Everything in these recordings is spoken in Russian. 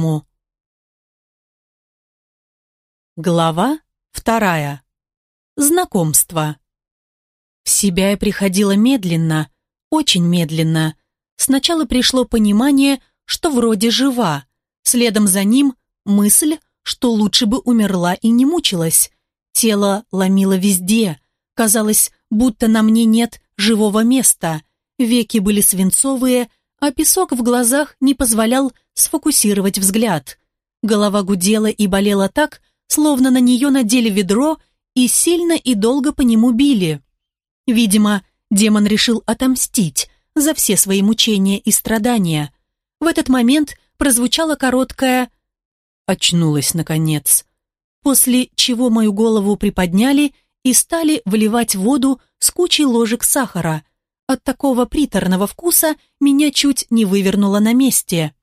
по-хорошему. Глава вторая. Знакомство. В себя я приходила медленно, очень медленно. Сначала пришло понимание, что вроде жива. Следом за ним мысль, что лучше бы умерла и не мучилась. Тело ломило везде. Казалось, будто на мне нет живого места. Веки были свинцовые, а песок в глазах не позволял сфокусировать взгляд. Голова гудела и болела так, словно на нее надели ведро и сильно и долго по нему били. Видимо, демон решил отомстить за все свои мучения и страдания. В этот момент прозвучало короткое «очнулась, наконец», после чего мою голову приподняли и стали выливать воду с кучей ложек сахара. От такого приторного вкуса меня чуть не вывернуло на месте.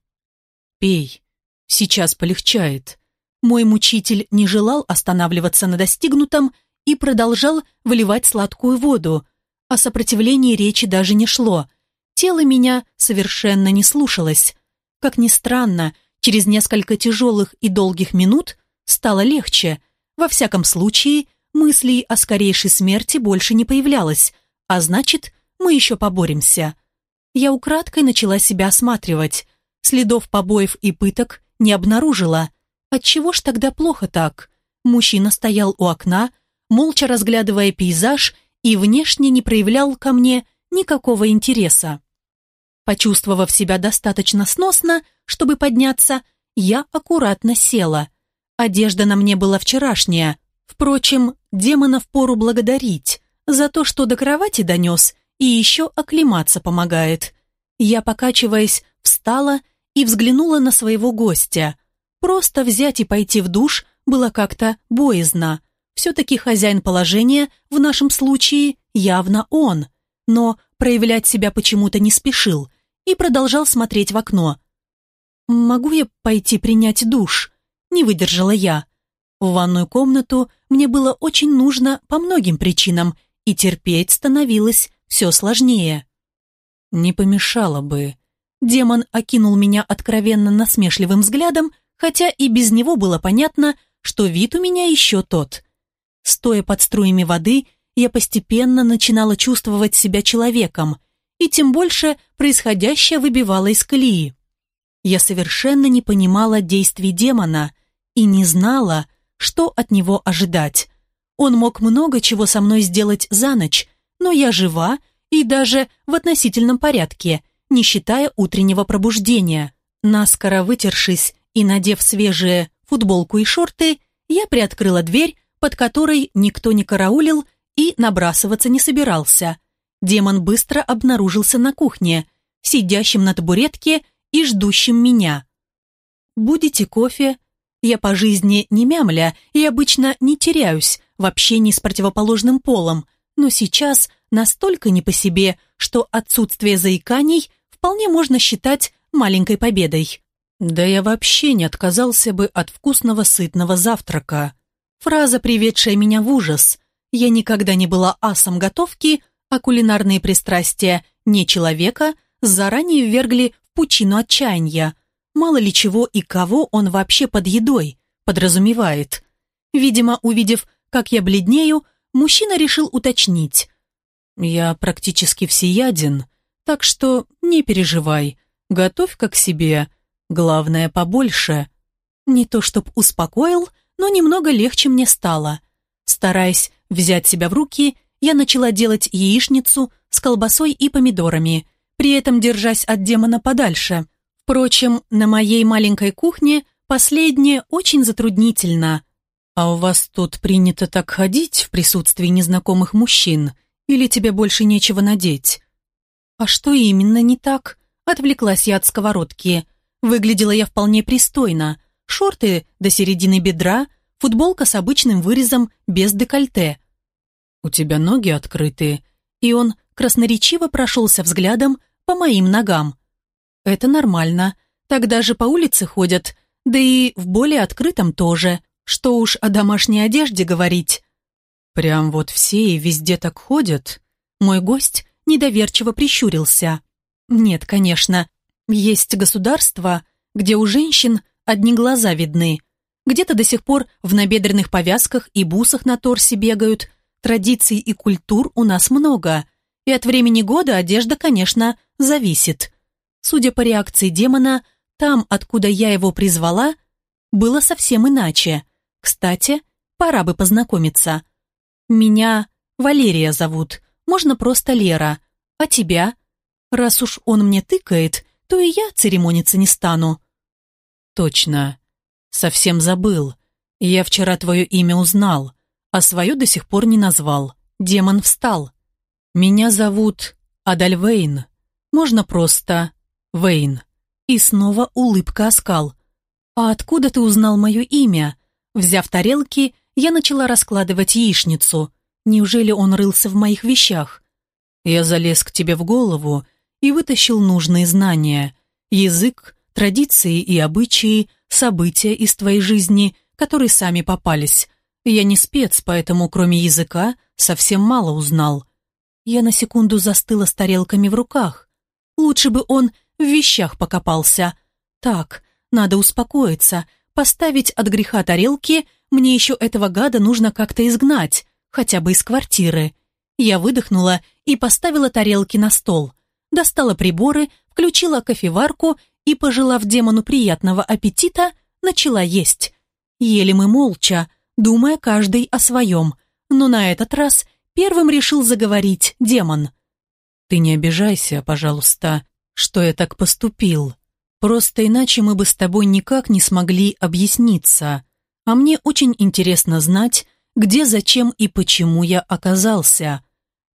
«Пей, сейчас полегчает». Мой мучитель не желал останавливаться на достигнутом и продолжал выливать сладкую воду. О сопротивлении речи даже не шло. Тело меня совершенно не слушалось. Как ни странно, через несколько тяжелых и долгих минут стало легче. Во всяком случае, мыслей о скорейшей смерти больше не появлялось, а значит, мы еще поборемся. Я украдкой начала себя осматривать. Следов побоев и пыток не обнаружила. Отчего ж тогда плохо так? Мужчина стоял у окна, молча разглядывая пейзаж и внешне не проявлял ко мне никакого интереса. Почувствовав себя достаточно сносно, чтобы подняться, я аккуратно села. Одежда на мне была вчерашняя. Впрочем, демона впору благодарить за то, что до кровати донес и еще оклематься помогает. Я, покачиваясь, встала и взглянула на своего гостя. Просто взять и пойти в душ было как-то боязно. Все-таки хозяин положения в нашем случае явно он, но проявлять себя почему-то не спешил и продолжал смотреть в окно. «Могу я пойти принять душ?» Не выдержала я. В ванную комнату мне было очень нужно по многим причинам, и терпеть становилось все сложнее. «Не помешало бы». Демон окинул меня откровенно насмешливым взглядом, хотя и без него было понятно, что вид у меня еще тот. Стоя под струями воды, я постепенно начинала чувствовать себя человеком, и тем больше происходящее выбивало из колеи. Я совершенно не понимала действий демона и не знала, что от него ожидать. Он мог много чего со мной сделать за ночь, но я жива и даже в относительном порядке, не считая утреннего пробуждения. Наскоро вытершись и надев свежие футболку и шорты, я приоткрыла дверь, под которой никто не караулил и набрасываться не собирался – демон быстро обнаружился на кухне, сидящим на табуретке и ждущим меня. «Будете кофе?» Я по жизни не мямля и обычно не теряюсь в общении с противоположным полом, но сейчас настолько не по себе, что отсутствие заиканий вполне можно считать маленькой победой. Да я вообще не отказался бы от вкусного сытного завтрака. Фраза, приведшая меня в ужас. Я никогда не была асом готовки, а кулинарные пристрастия не человека заранее ввергли в пучину отчаяния. Мало ли чего и кого он вообще под едой подразумевает. Видимо, увидев, как я бледнею, мужчина решил уточнить. «Я практически всеяден, так что не переживай, готовь как себе, главное побольше». Не то чтоб успокоил, но немного легче мне стало. Стараясь взять себя в руки, я начала делать яичницу с колбасой и помидорами, при этом держась от демона подальше. Впрочем, на моей маленькой кухне последнее очень затруднительно. «А у вас тут принято так ходить в присутствии незнакомых мужчин? Или тебе больше нечего надеть?» «А что именно не так?» Отвлеклась я от сковородки. Выглядела я вполне пристойно. Шорты до середины бедра, футболка с обычным вырезом без декольте – «У тебя ноги открытые», и он красноречиво прошелся взглядом по моим ногам. «Это нормально. Так даже по улице ходят, да и в более открытом тоже. Что уж о домашней одежде говорить». «Прям вот все и везде так ходят?» Мой гость недоверчиво прищурился. «Нет, конечно. Есть государства, где у женщин одни глаза видны. Где-то до сих пор в набедренных повязках и бусах на торсе бегают. Традиций и культур у нас много. И от времени года одежда, конечно, зависит. Судя по реакции демона, там, откуда я его призвала, было совсем иначе. Кстати, пора бы познакомиться. Меня Валерия зовут, можно просто Лера. А тебя? Раз уж он мне тыкает, то и я церемониться не стану. Точно. Совсем забыл. Я вчера твое имя узнал, а свое до сих пор не назвал. Демон встал. Меня зовут Адаль Вейн. Можно просто Вейн. И снова улыбка оскал. «А откуда ты узнал мое имя?» Взяв тарелки, я начала раскладывать яичницу. Неужели он рылся в моих вещах? Я залез к тебе в голову и вытащил нужные знания. Язык, традиции и обычаи, события из твоей жизни, которые сами попались. Я не спец, поэтому кроме языка совсем мало узнал. Я на секунду застыла с тарелками в руках. Лучше бы он в вещах покопался. Так, надо успокоиться, поставить от греха тарелки, мне еще этого гада нужно как-то изгнать, хотя бы из квартиры. Я выдохнула и поставила тарелки на стол. Достала приборы, включила кофеварку и, пожелав демону приятного аппетита, начала есть. Ели мы молча, думая каждый о своем, но на этот раз первым решил заговорить демон. «Ты не обижайся, пожалуйста, что я так поступил. Просто иначе мы бы с тобой никак не смогли объясниться. А мне очень интересно знать, где, зачем и почему я оказался».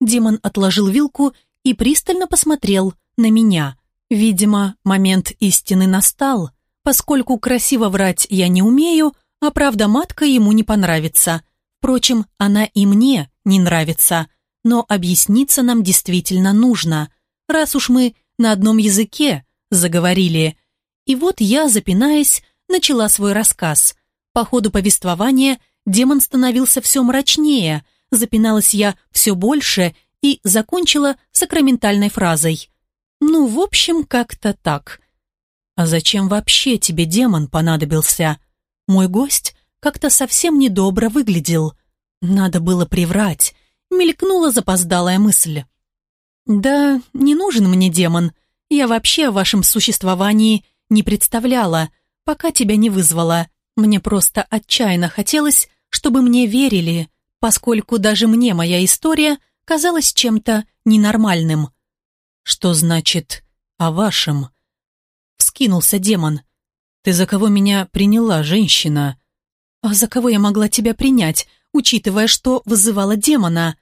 Демон отложил вилку и пристально посмотрел на меня. Видимо, момент истины настал, поскольку красиво врать я не умею, а правда матка ему не понравится. Впрочем, она и мне не нравится. Но объясниться нам действительно нужно, раз уж мы на одном языке заговорили. И вот я, запинаясь, начала свой рассказ. По ходу повествования демон становился все мрачнее, запиналась я все больше и закончила сакраментальной фразой. «Ну, в общем, как-то так». «А зачем вообще тебе демон понадобился?» Мой гость как-то совсем недобро выглядел. Надо было приврать. Мелькнула запоздалая мысль. «Да, не нужен мне демон. Я вообще о вашем существовании не представляла, пока тебя не вызвала. Мне просто отчаянно хотелось, чтобы мне верили, поскольку даже мне моя история казалась чем-то ненормальным». «Что значит «о вашем»?» Вскинулся демон. «Ты за кого меня приняла, женщина?» «А за кого я могла тебя принять, учитывая, что вызывала демона?»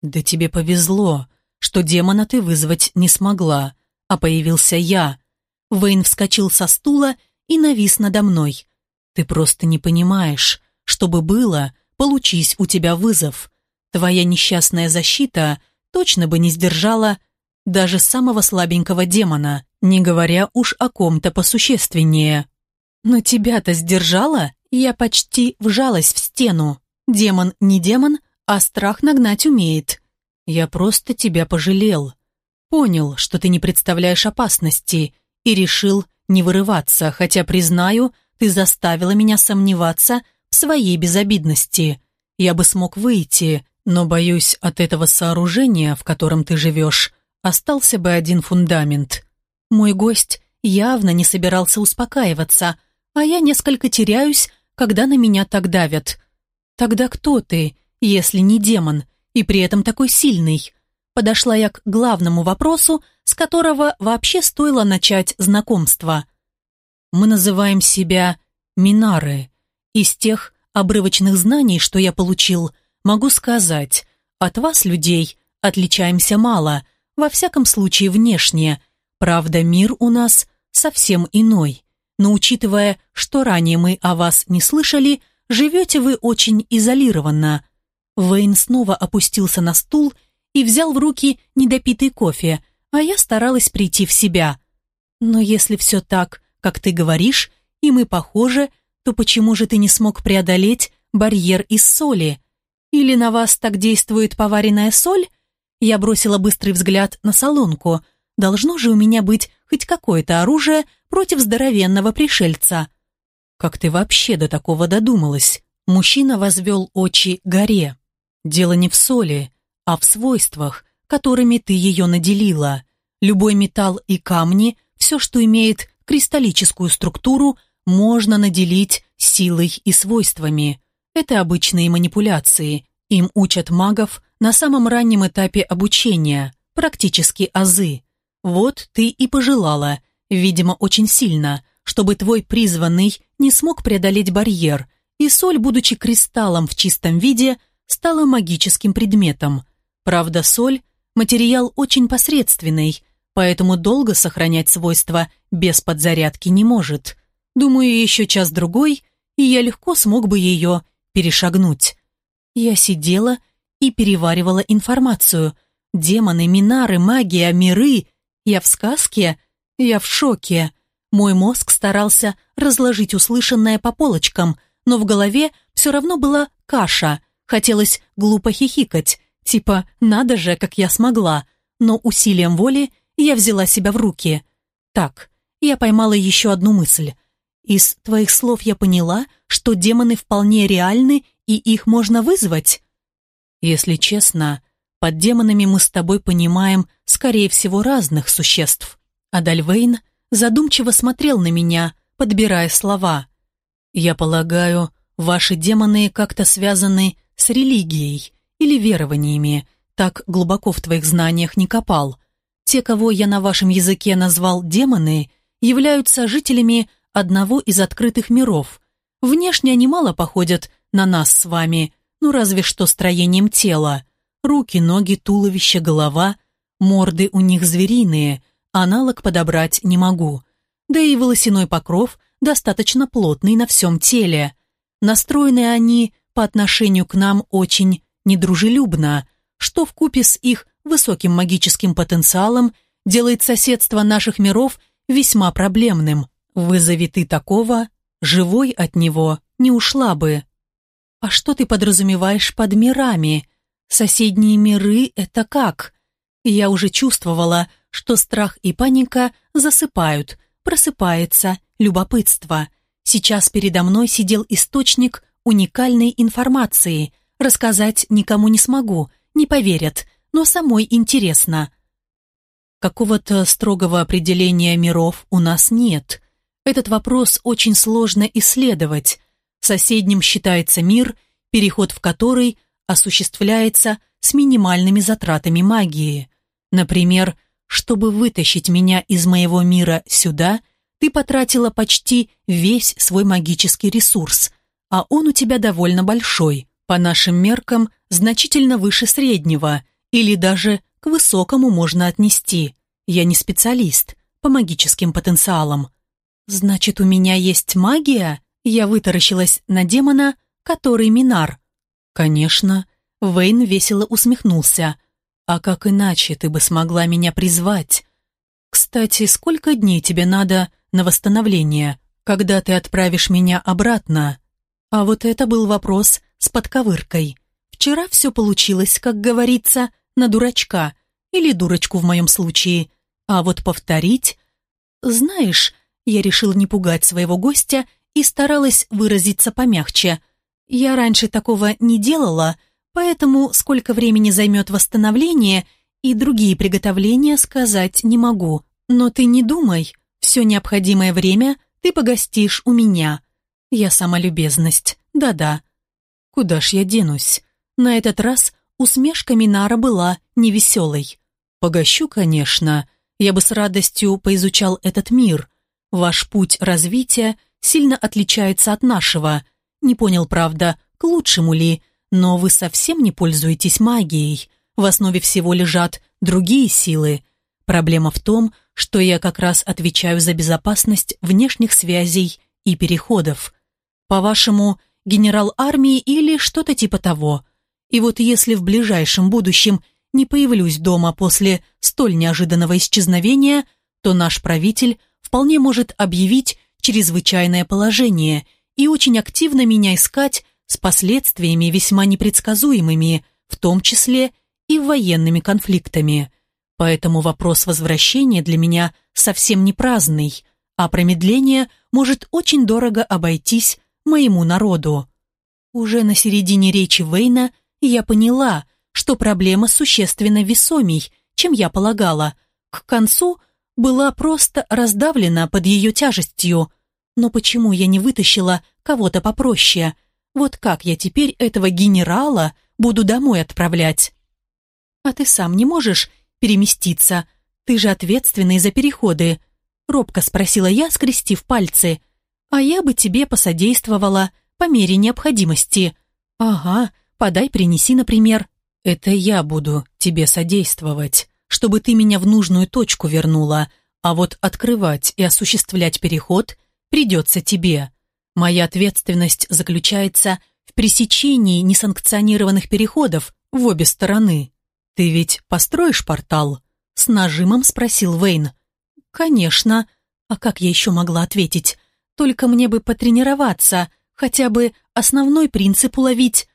«Да тебе повезло что демона ты вызвать не смогла, а появился я. Вейн вскочил со стула и навис надо мной. Ты просто не понимаешь, что бы было, получись у тебя вызов. Твоя несчастная защита точно бы не сдержала даже самого слабенького демона, не говоря уж о ком-то посущественнее. Но тебя-то сдержала? Я почти вжалась в стену. Демон не демон, а страх нагнать умеет. Я просто тебя пожалел. Понял, что ты не представляешь опасности, и решил не вырываться, хотя, признаю, ты заставила меня сомневаться в своей безобидности. Я бы смог выйти, но, боюсь, от этого сооружения, в котором ты живешь, остался бы один фундамент. Мой гость явно не собирался успокаиваться, а я несколько теряюсь, когда на меня так давят. Тогда кто ты, если не демон, и при этом такой сильный. Подошла я к главному вопросу, с которого вообще стоило начать знакомство. Мы называем себя Минары. Из тех обрывочных знаний, что я получил, могу сказать, от вас, людей, отличаемся мало, во всяком случае внешне. Правда, мир у нас совсем иной. Но учитывая, что ранее мы о вас не слышали, живете вы очень изолированно – Вейн снова опустился на стул и взял в руки недопитый кофе, а я старалась прийти в себя. Но если все так, как ты говоришь, и мы похожи, то почему же ты не смог преодолеть барьер из соли? Или на вас так действует поваренная соль? Я бросила быстрый взгляд на солонку. Должно же у меня быть хоть какое-то оружие против здоровенного пришельца. Как ты вообще до такого додумалась? Мужчина возвел очи горе. Дело не в соли, а в свойствах, которыми ты ее наделила. Любой металл и камни, все, что имеет кристаллическую структуру, можно наделить силой и свойствами. Это обычные манипуляции. Им учат магов на самом раннем этапе обучения, практически азы. Вот ты и пожелала, видимо, очень сильно, чтобы твой призванный не смог преодолеть барьер, и соль, будучи кристаллом в чистом виде, стала магическим предметом. Правда, соль – материал очень посредственный, поэтому долго сохранять свойства без подзарядки не может. Думаю, еще час-другой, и я легко смог бы ее перешагнуть. Я сидела и переваривала информацию. Демоны, минары, магия, миры. Я в сказке? Я в шоке. Мой мозг старался разложить услышанное по полочкам, но в голове все равно была каша. Хотелось глупо хихикать, типа «надо же, как я смогла», но усилием воли я взяла себя в руки. Так, я поймала еще одну мысль. Из твоих слов я поняла, что демоны вполне реальны и их можно вызвать. Если честно, под демонами мы с тобой понимаем, скорее всего, разных существ. Адальвейн задумчиво смотрел на меня, подбирая слова. Я полагаю, ваши демоны как-то связаны с религией или верованиями, так глубоко в твоих знаниях не копал. Те, кого я на вашем языке назвал демоны, являются жителями одного из открытых миров. Внешне они мало походят на нас с вами, ну разве что строением тела. Руки, ноги, туловище, голова, морды у них звериные, аналог подобрать не могу. Да и волосяной покров достаточно плотный на всем теле. Настроены они по отношению к нам очень недружелюбно, что вкупе с их высоким магическим потенциалом делает соседство наших миров весьма проблемным. Вызови ты такого, живой от него не ушла бы. А что ты подразумеваешь под мирами? Соседние миры — это как? Я уже чувствовала, что страх и паника засыпают, просыпается любопытство. Сейчас передо мной сидел источник уникальной информации. Рассказать никому не смогу, не поверят, но самой интересно. Какого-то строгого определения миров у нас нет. Этот вопрос очень сложно исследовать. Соседним считается мир, переход в который осуществляется с минимальными затратами магии. Например, чтобы вытащить меня из моего мира сюда, ты потратила почти весь свой магический ресурс, а он у тебя довольно большой, по нашим меркам значительно выше среднего, или даже к высокому можно отнести. Я не специалист по магическим потенциалам, «Значит, у меня есть магия?» Я вытаращилась на демона, который Минар. «Конечно». Вейн весело усмехнулся. «А как иначе ты бы смогла меня призвать?» «Кстати, сколько дней тебе надо на восстановление, когда ты отправишь меня обратно?» А вот это был вопрос с подковыркой. Вчера все получилось, как говорится, на дурачка, или дурочку в моем случае. А вот повторить... Знаешь, я решил не пугать своего гостя и старалась выразиться помягче. Я раньше такого не делала, поэтому сколько времени займет восстановление и другие приготовления сказать не могу. Но ты не думай, все необходимое время ты погостишь у меня. Я сама любезность, да-да. Куда ж я денусь? На этот раз усмешка Минара была невеселой. Погощу, конечно. Я бы с радостью поизучал этот мир, Ваш путь развития сильно отличается от нашего. Не понял, правда, к лучшему ли, но вы совсем не пользуетесь магией. В основе всего лежат другие силы. Проблема в том, что я как раз отвечаю за безопасность внешних связей и переходов. По-вашему, генерал армии или что-то типа того. И вот если в ближайшем будущем не появлюсь дома после столь неожиданного исчезновения, то наш правитель вполне может объявить чрезвычайное положение и очень активно меня искать с последствиями весьма непредсказуемыми, в том числе и военными конфликтами. Поэтому вопрос возвращения для меня совсем не праздный. а промедление может очень дорого обойтись моему народу. Уже на середине речи Вейна я поняла, что проблема существенно весомей, чем я полагала. К концу была просто раздавлена под ее тяжестью. Но почему я не вытащила кого-то попроще? Вот как я теперь этого генерала буду домой отправлять? А ты сам не можешь переместиться? Ты же ответственный за переходы. Робко спросила я, скрестив пальцы. А я бы тебе посодействовала по мере необходимости. Ага, подай, принеси, например. Это я буду тебе содействовать, чтобы ты меня в нужную точку вернула, а вот открывать и осуществлять переход придется тебе. Моя ответственность заключается в пресечении несанкционированных переходов в обе стороны. Ты ведь построишь портал? С нажимом спросил Вейн. Конечно. А как я еще могла ответить? Только мне бы потренироваться, хотя бы основной принцип уловить.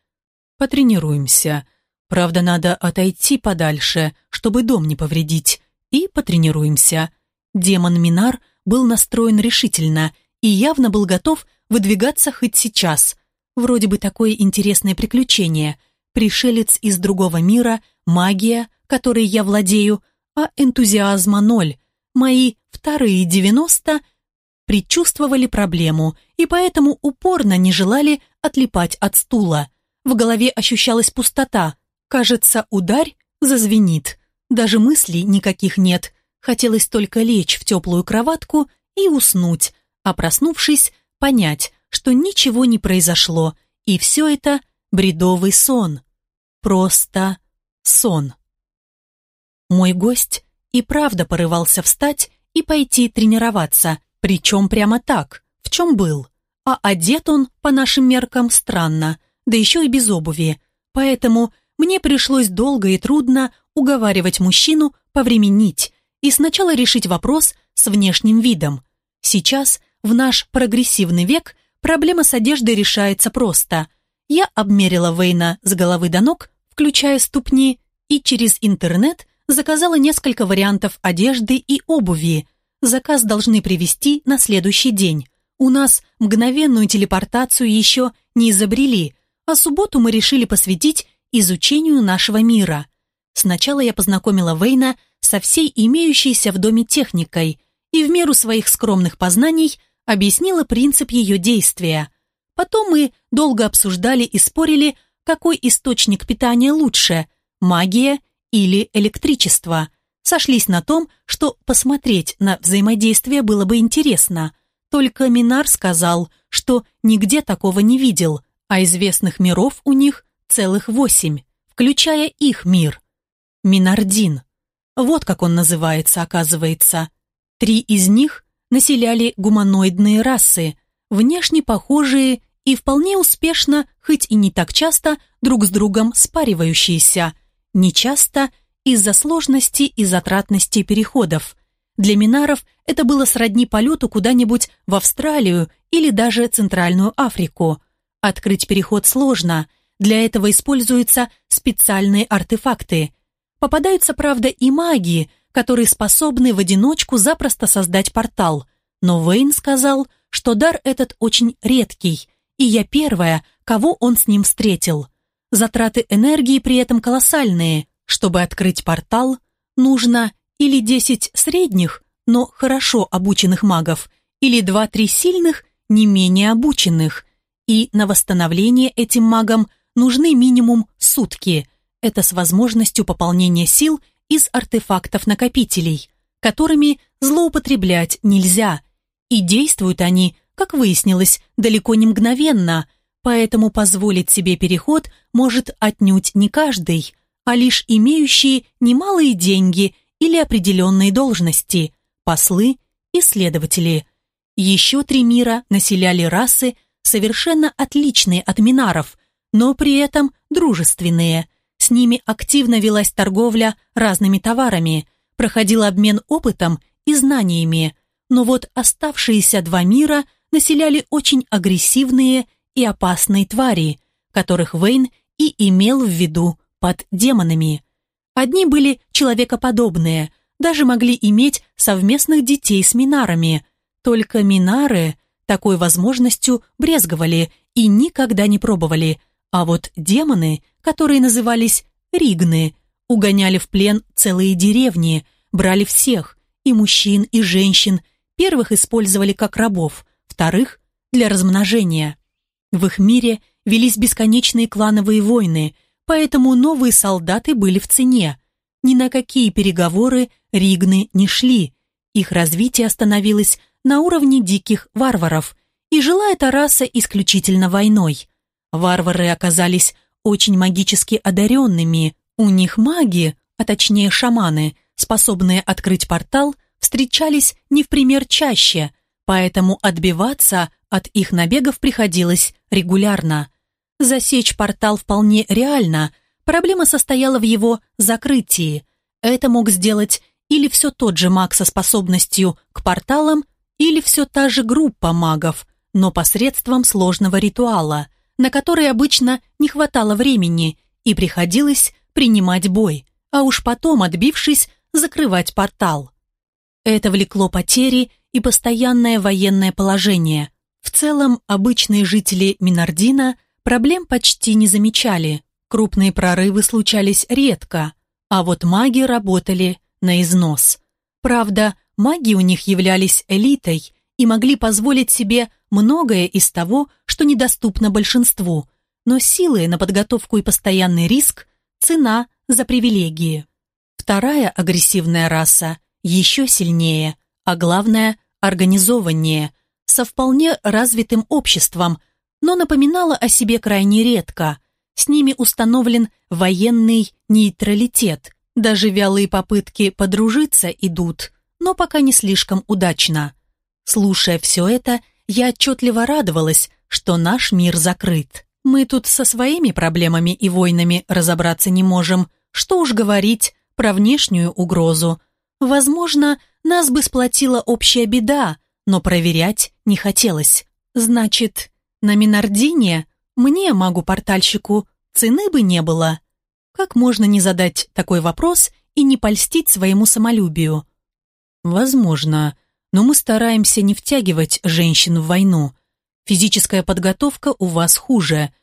Потренируемся. Правда, надо отойти подальше, чтобы дом не повредить. И потренируемся. Демон Минар был настроен решительно и явно был готов выдвигаться хоть сейчас. Вроде бы такое интересное приключение. Пришелец из другого мира, магия, которой я владею, а энтузиазма ноль. Мои вторые девяносто предчувствовали проблему и поэтому упорно не желали отлипать от стула. В голове ощущалась пустота. Кажется, ударь зазвенит. Даже мыслей никаких нет. Хотелось только лечь в теплую кроватку и уснуть, а проснувшись, понять, что ничего не произошло, и все это бредовый сон. Просто сон. Мой гость и правда порывался встать и пойти тренироваться, причем прямо так, в чем был. А одет он, по нашим меркам, странно, да еще и без обуви. Поэтому мне пришлось долго и трудно уговаривать мужчину повременить и сначала решить вопрос с внешним видом. Сейчас, в наш прогрессивный век, проблема с одеждой решается просто. Я обмерила Вейна с головы до ног, включая ступни, и через интернет заказала несколько вариантов одежды и обуви. Заказ должны привезти на следующий день. У нас мгновенную телепортацию еще не изобрели, а субботу мы решили посвятить изучению нашего мира. Сначала я познакомила Вейна со всей имеющейся в доме техникой и в меру своих скромных познаний объяснила принцип ее действия. Потом мы долго обсуждали и спорили, какой источник питания лучше – магия или электричество. Сошлись на том, что посмотреть на взаимодействие было бы интересно. Только Минар сказал, что нигде такого не видел, а известных миров у них целых восемь, включая их мир. Минардин. Вот как он называется, оказывается. Три из них населяли гуманоидные расы, внешне похожие и вполне успешно, хоть и не так часто, друг с другом спаривающиеся – Нечасто из-за сложности и затратности переходов. Для Минаров это было сродни полету куда-нибудь в Австралию или даже Центральную Африку. Открыть переход сложно, для этого используются специальные артефакты. Попадаются, правда, и маги, которые способны в одиночку запросто создать портал. Но Вейн сказал, что дар этот очень редкий, и я первая, кого он с ним встретил – Затраты энергии при этом колоссальные. Чтобы открыть портал, нужно или 10 средних, но хорошо обученных магов, или 2-3 сильных, не менее обученных. И на восстановление этим магам нужны минимум сутки. Это с возможностью пополнения сил из артефактов-накопителей, которыми злоупотреблять нельзя. И действуют они, как выяснилось, далеко не мгновенно – поэтому позволить себе переход может отнюдь не каждый, а лишь имеющие немалые деньги или определенные должности, послы и следователи. Еще три мира населяли расы, совершенно отличные от минаров, но при этом дружественные. С ними активно велась торговля разными товарами, проходил обмен опытом и знаниями, но вот оставшиеся два мира населяли очень агрессивные и опасные твари, которых Вейн и имел в виду под демонами. Одни были человекоподобные, даже могли иметь совместных детей с минарами. Только Минары такой возможностью брезговали и никогда не пробовали, а вот демоны, которые назывались Ригны, угоняли в плен целые деревни, брали всех, и мужчин, и женщин, первых использовали как рабов, вторых – для размножения. В их мире велись бесконечные клановые войны, поэтому новые солдаты были в цене. Ни на какие переговоры Ригны не шли, их развитие остановилось на уровне диких варваров, и жила эта раса исключительно войной. Варвары оказались очень магически одаренными, у них маги, а точнее шаманы, способные открыть портал, встречались не в пример чаще, поэтому отбиваться от их набегов приходилось регулярно. Засечь портал вполне реально, проблема состояла в его закрытии. Это мог сделать или все тот же маг со способностью к порталам, или все та же группа магов, но посредством сложного ритуала, на который обычно не хватало времени и приходилось принимать бой, а уж потом, отбившись, закрывать портал. Это влекло потери и постоянное военное положение. В целом, обычные жители Минардина проблем почти не замечали, крупные прорывы случались редко, а вот маги работали на износ. Правда, маги у них являлись элитой и могли позволить себе многое из того, что недоступно большинству, но силы на подготовку и постоянный риск – цена за привилегии. Вторая агрессивная раса еще сильнее, а главное – организованнее, со вполне развитым обществом, но напоминала о себе крайне редко. С ними установлен военный нейтралитет – даже вялые попытки подружиться идут, но пока не слишком удачно. Слушая все это, я отчетливо радовалась, что наш мир закрыт. Мы тут со своими проблемами и войнами разобраться не можем. Что уж говорить про внешнюю угрозу. Возможно, нас бы сплотила общая беда, но проверять не хотелось. Значит, на Минардине мне, магу-портальщику, цены бы не было. Как можно не задать такой вопрос и не польстить своему самолюбию? Возможно, но мы стараемся не втягивать женщин в войну. Физическая подготовка у вас хуже.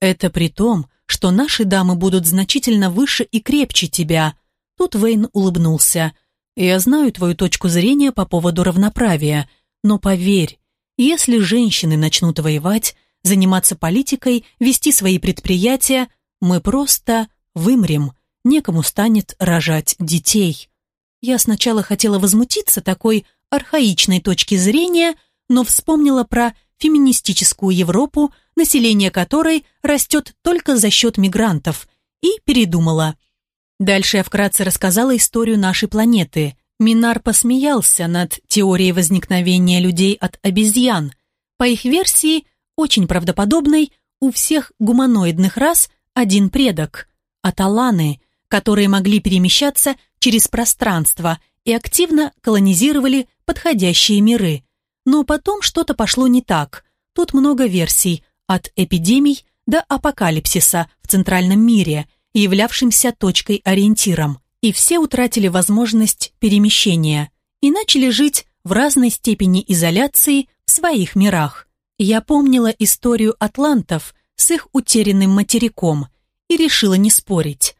Это при том, что наши дамы будут значительно выше и крепче тебя. Тут Вейн улыбнулся. Я знаю твою точку зрения по поводу равноправия, но поверь, если женщины начнут воевать, заниматься политикой, вести свои предприятия, мы просто вымрем, некому станет рожать детей. Я сначала хотела возмутиться такой архаичной точки зрения, но вспомнила про феминистическую Европу, население которой растет только за счет мигрантов, и передумала. Дальше я вкратце рассказала историю нашей планеты. Минар посмеялся над теорией возникновения людей от обезьян. По их версии, очень правдоподобной, у всех гуманоидных рас один предок – аталаны, которые могли перемещаться через пространство и активно колонизировали подходящие миры. Но потом что-то пошло не так. Тут много версий, от эпидемий до апокалипсиса в центральном мире, являвшимся точкой-ориентиром. И все утратили возможность перемещения и начали жить в разной степени изоляции в своих мирах. Я помнила историю атлантов с их утерянным материком – и решила не спорить.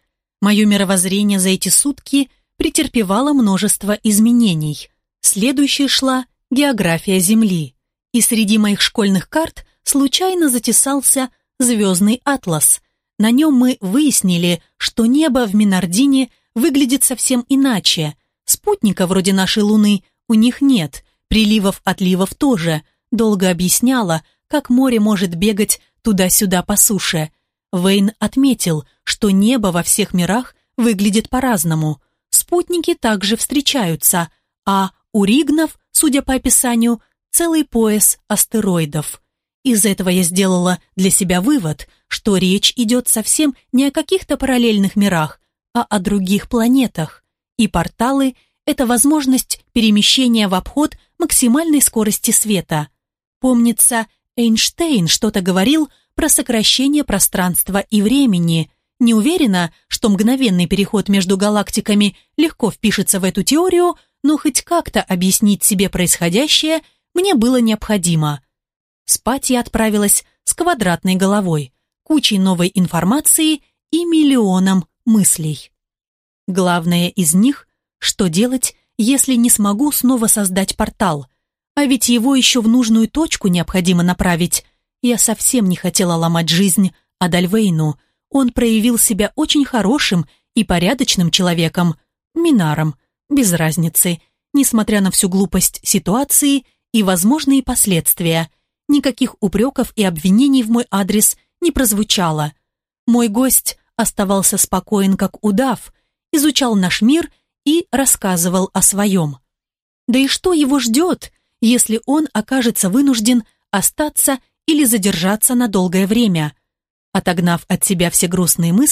Мое мировоззрение за эти сутки претерпевало множество изменений. Следующей шла география Земли, и среди моих школьных карт случайно затесался звездный атлас. На нем мы выяснили, что небо в Минардине выглядит совсем иначе. Спутника вроде нашей Луны у них нет, приливов-отливов тоже. Долго объясняла, как море может бегать туда-сюда по суше. Вейн отметил, что небо во всех мирах выглядит по-разному. Спутники также встречаются, а у Ригнов, судя по описанию, целый пояс астероидов. Из этого я сделала для себя вывод, что речь идет совсем не о каких-то параллельных мирах, а о других планетах. И порталы – это возможность перемещения в обход максимальной скорости света. Помнится, Эйнштейн что-то говорил – про сокращение пространства и времени. Не уверена, что мгновенный переход между галактиками легко впишется в эту теорию, но хоть как-то объяснить себе происходящее мне было необходимо. Спать я отправилась с квадратной головой, кучей новой информации и миллионом мыслей. Главное из них, что делать, если не смогу снова создать портал, а ведь его еще в нужную точку необходимо направить. Я совсем не хотела ломать жизнь Адальвейну, он проявил себя очень хорошим и порядочным человеком, Минаром, без разницы, несмотря на всю глупость ситуации и возможные последствия. Никаких упреков и обвинений в мой адрес не прозвучало. Мой гость оставался спокоен, как удав, изучал наш мир и рассказывал о своем. Да и что его ждет, если он окажется вынужден остаться или задержаться на долгое время? Отогнав от себя все грустные мысли,